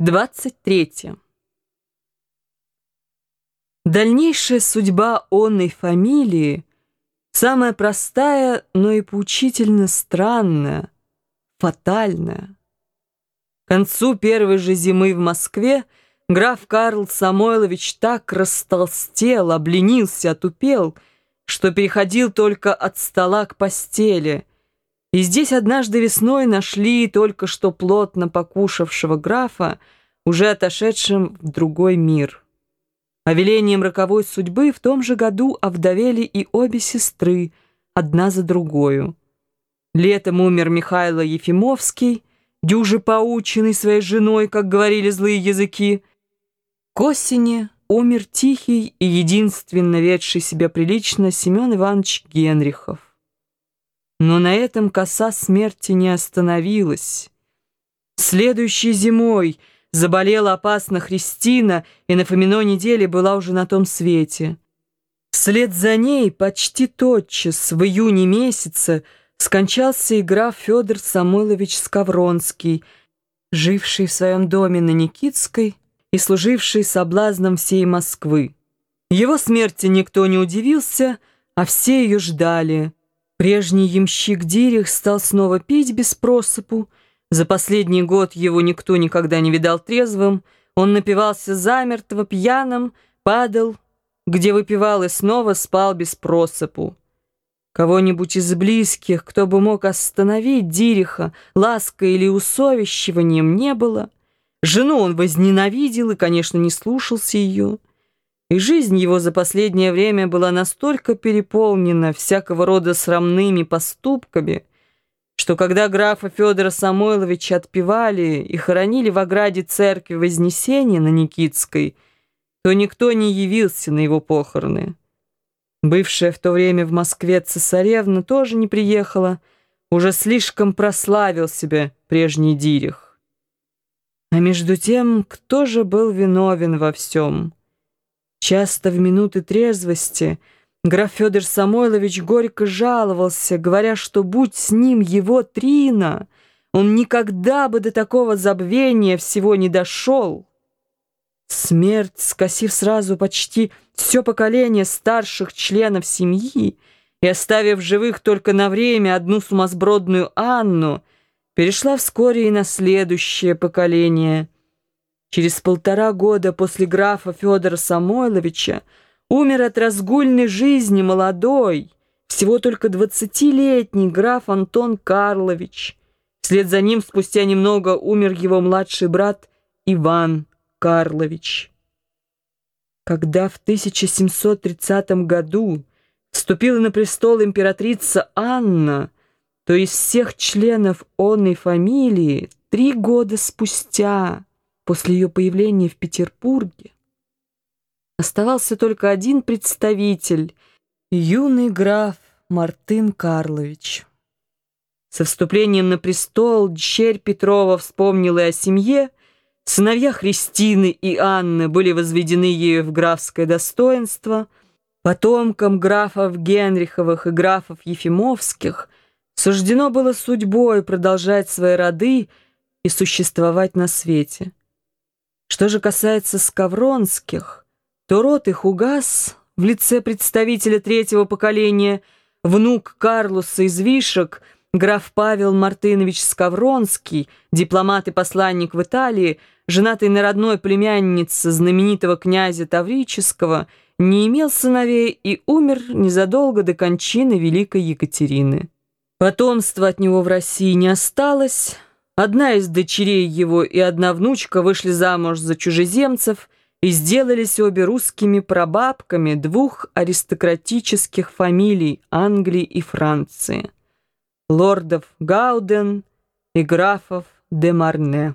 23. Дальнейшая судьба онной фамилии самая простая, но и поучительно странная, фатальная. К концу первой же зимы в Москве граф Карл Самойлович так растолстел, обленился, отупел, что переходил только от стола к постели – и здесь однажды весной нашли только что плотно покушавшего графа, уже отошедшим в другой мир. А велением роковой судьбы в том же году овдовели и обе сестры, одна за другою. Летом умер Михайло Ефимовский, дюже поученный своей женой, как говорили злые языки. К осени умер тихий и единственно ведший себя прилично Семен Иванович Генрихов. Но на этом коса смерти не остановилась. Следующей зимой заболела опасно Христина, и на Фомино неделе была уже на том свете. Вслед за ней почти тотчас, в июне месяце, скончался и граф Федор Самойлович Скавронский, живший в своем доме на Никитской и служивший соблазном всей Москвы. Его смерти никто не удивился, а все ее ждали – Прежний ямщик Дирих стал снова пить без просыпу. За последний год его никто никогда не видал трезвым. Он напивался замертво, пьяным, падал, где выпивал и снова спал без просыпу. Кого-нибудь из близких, кто бы мог остановить Дириха, лаской или усовещиванием, не было. Жену он возненавидел и, конечно, не слушался ее. И жизнь его за последнее время была настолько переполнена всякого рода срамными поступками, что когда графа Федора Самойловича отпевали и хоронили в ограде церкви Вознесения на Никитской, то никто не явился на его похороны. Бывшая в то время в Москве цесаревна тоже не приехала, уже слишком прославил себя прежний Дирих. А между тем, кто же был виновен во всем? Часто в минуты трезвости граф Федор Самойлович горько жаловался, говоря, что будь с ним его Трина, он никогда бы до такого забвения всего не дошел. Смерть, скосив сразу почти все поколение старших членов семьи и оставив живых только на время одну сумасбродную Анну, перешла вскоре и на следующее поколение – Через полтора года после графа Федора Самойловича умер от разгульной жизни молодой, всего только двадцатилетний граф Антон Карлович. Вслед за ним спустя немного умер его младший брат Иван Карлович. Когда в 1730 году вступила на престол императрица Анна, то из всех членов онной фамилии три года спустя после ее появления в Петербурге оставался только один представитель — юный граф Мартын Карлович. Со вступлением на престол дщерь Петрова вспомнила о семье, сыновья Христины и Анны были возведены ею в графское достоинство, потомкам графов Генриховых и графов Ефимовских суждено было судьбой продолжать свои роды и существовать на свете. Что же касается Скавронских, то род их угас в лице представителя третьего поколения, внук Карлуса из Вишек, граф Павел Мартынович Скавронский, дипломат и посланник в Италии, женатый на родной племяннице знаменитого князя Таврического, не имел сыновей и умер незадолго до кончины Великой Екатерины. Потомства от него в России не осталось, Одна из дочерей его и одна внучка вышли замуж за чужеземцев и сделались обе русскими прабабками двух аристократических фамилий Англии и Франции – лордов Гауден и графов де Марне.